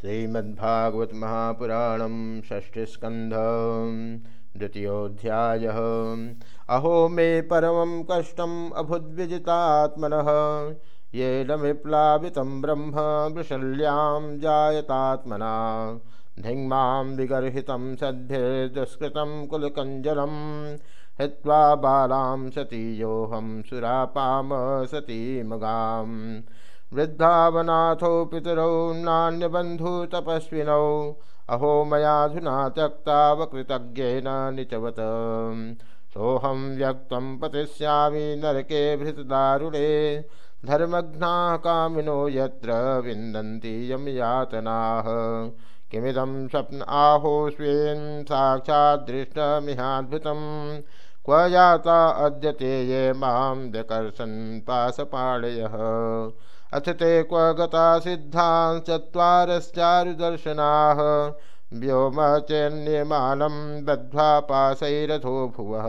श्रीमद्भागवत महापुराण षष्ठस्कंध द्वितीयोध्याय अहो मे परम कष्टम अभुद्विजितात्मन ये न विप्लावित ब्रह्म वृषल्यां जायतात्मना। धिङ्मां विगर्हित सद्भिर्दुष्कृत कुलकञ्जलं हित्वा बालां सतीयोऽहं सुरापाम सतीमगाम्। वृद्धावनाथौ पितरौ नान्यबन्धु तपस्विनौ। अहो मयाधुना त्यक्तावकृतज्ञेन निचवत। सोऽहं व्यक्तं पतिष्यामि नरके भृतदारुणे धर्मघ्नाः कामिनो यत्र विन्दन्ति यं यातनाः। किमिदं स्वप्न आहो स्वेन् साक्षाद्दृष्टमिहाद्भुतं क्व जाता अद्य ते ये माँ व्यकर्षन् पाशपाणयः अथ ते क्व गता सिद्धांश्चत्वारश्चारुदर्शनाः व्योम चैन्यमानं बद्ध्वा पाशैरथो भुवः।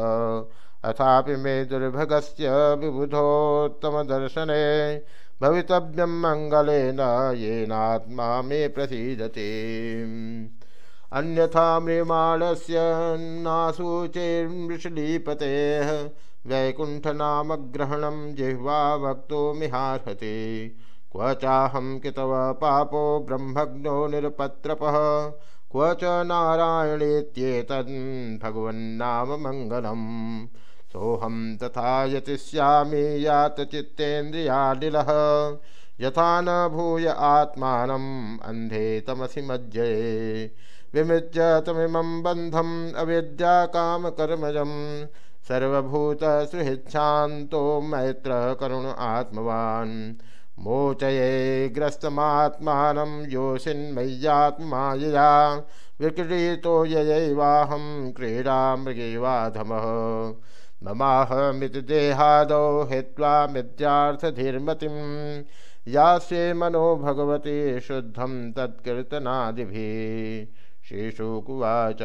अथापि मे दुर्भगस्य विबुधोत्तमदर्शने भवितव्यं मङ्गलेन येनात्मा मे प्रसीदते। अन्यथा म्रियमाणस्य नासूचेर्मृषलीपतेः वैकुण्ठनामग्रहणं जिह्वा वक्तो मिहार्हते। क्व चाहं कितव पापो ब्रह्मग्नो निरपत्रपः। क्व च मङ्गलम्। सोऽहं तथा यतिष्यामि यातचित्तेन्द्रियानिलः यथा न भूय आत्मानम् अन्धे तमसि मज्जये विमृज्य तमिमं बन्धम् अविद्याकामकर्मजम् सर्वभूत सुहृच्छान्तो मैत्र करुण आत्मवान्। मोचये ग्रस्तमात्मानं योषिन्मय्यात्मायया विक्रीतो मृगेवाधमः ममाहमिति देहादौ हित्वा मिथ्यार्थधीर्मतिं यास्ये मनो भगवती शुद्धं तत्कीर्तनादिभिः। श्रीशुकुवाच।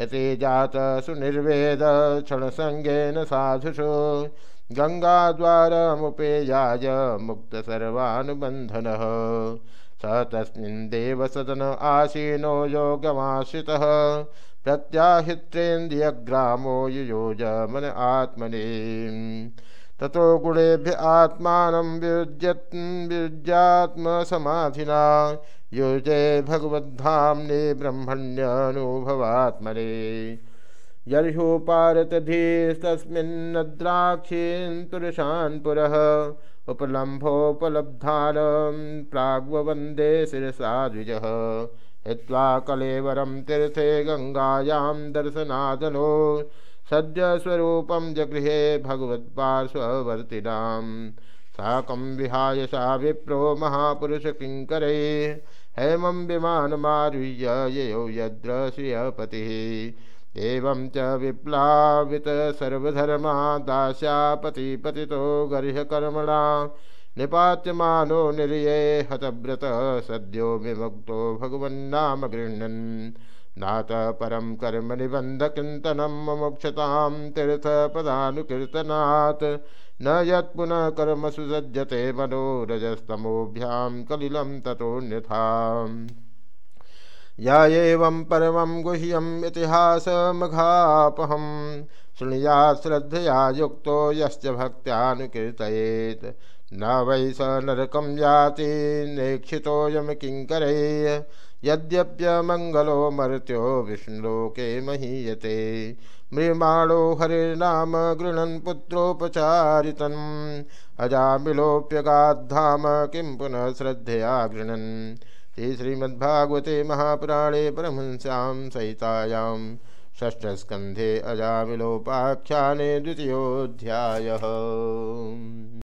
यते जात सुनिर्वेद क्षणसंज्ञेन साधुषु। गङ्गाद्वारमुपेयाय मुक्तसर्वानुबन्धनः। स तस्मिन् देवसदन आसीनो योगमाश्रितः। प्रत्याहित्रेन्द्रियग्रामो युयोज मन आत्मने। ततो गुणेभ्य आत्मानं वियुज्यत् वियुज्यात्मसमाधिना युजे भगवद्धाम्ने ब्रह्मण्यनुभवात्मने यर्ह्योपारतधीस्तस्मिन्नद्राक्षीन्तुरुषान् पुरः उपलम्भोपलब्धानं प्राग्ववन्दे शिरसा द्विजः। हित्वा कलेवरं तीर्थे गङ्गायां दर्शनादनो सद्यस्वरूपं जगृहे भगवत्पार्श्ववर्तिनां साकं विहाय सा विप्रो महापुरुषकिङ्करै हेमं विमानमारुह्य ययौ यद्र श्रियपतिः एवं च विप्लावित सर्वधर्मा दास्यापतिपतितो गर्ह्यकर्मणा निपात्यमानो निर्ये हतव्रत सद्यो विमुक्तो भगवन्नाम गृह्णन्। नात परम कर्म कीर्तनम मोक्षताम तीर्थपदानुकीर्तनात्। न यत्पुनः कर्म सुसज्जते मनोरजस्तमोभ्यां कलिलं ततोऽन्यथा या एवं परमं गुह्यम् इतिहासमघापहं शृणुयात् श्रद्धया युक्तो यश्च न वै स नरकं याति नेक्षितोऽयं किङ्करैः यद्यप्यमङ्गलो मर्त्यो विष्णुलोके महीयते। म्रियमाणो हरिर्नाम गृणन् पुत्रोपचारितम् अजामिलोप्यगाद्धाम किं पुनः श्रद्धया गृणन् श्रीमद्भागवते महापुराणे परमहंस्यां सहितायां षष्ठस्कन्धे अजामिलोपाख्याने द्वितीयोऽध्यायः।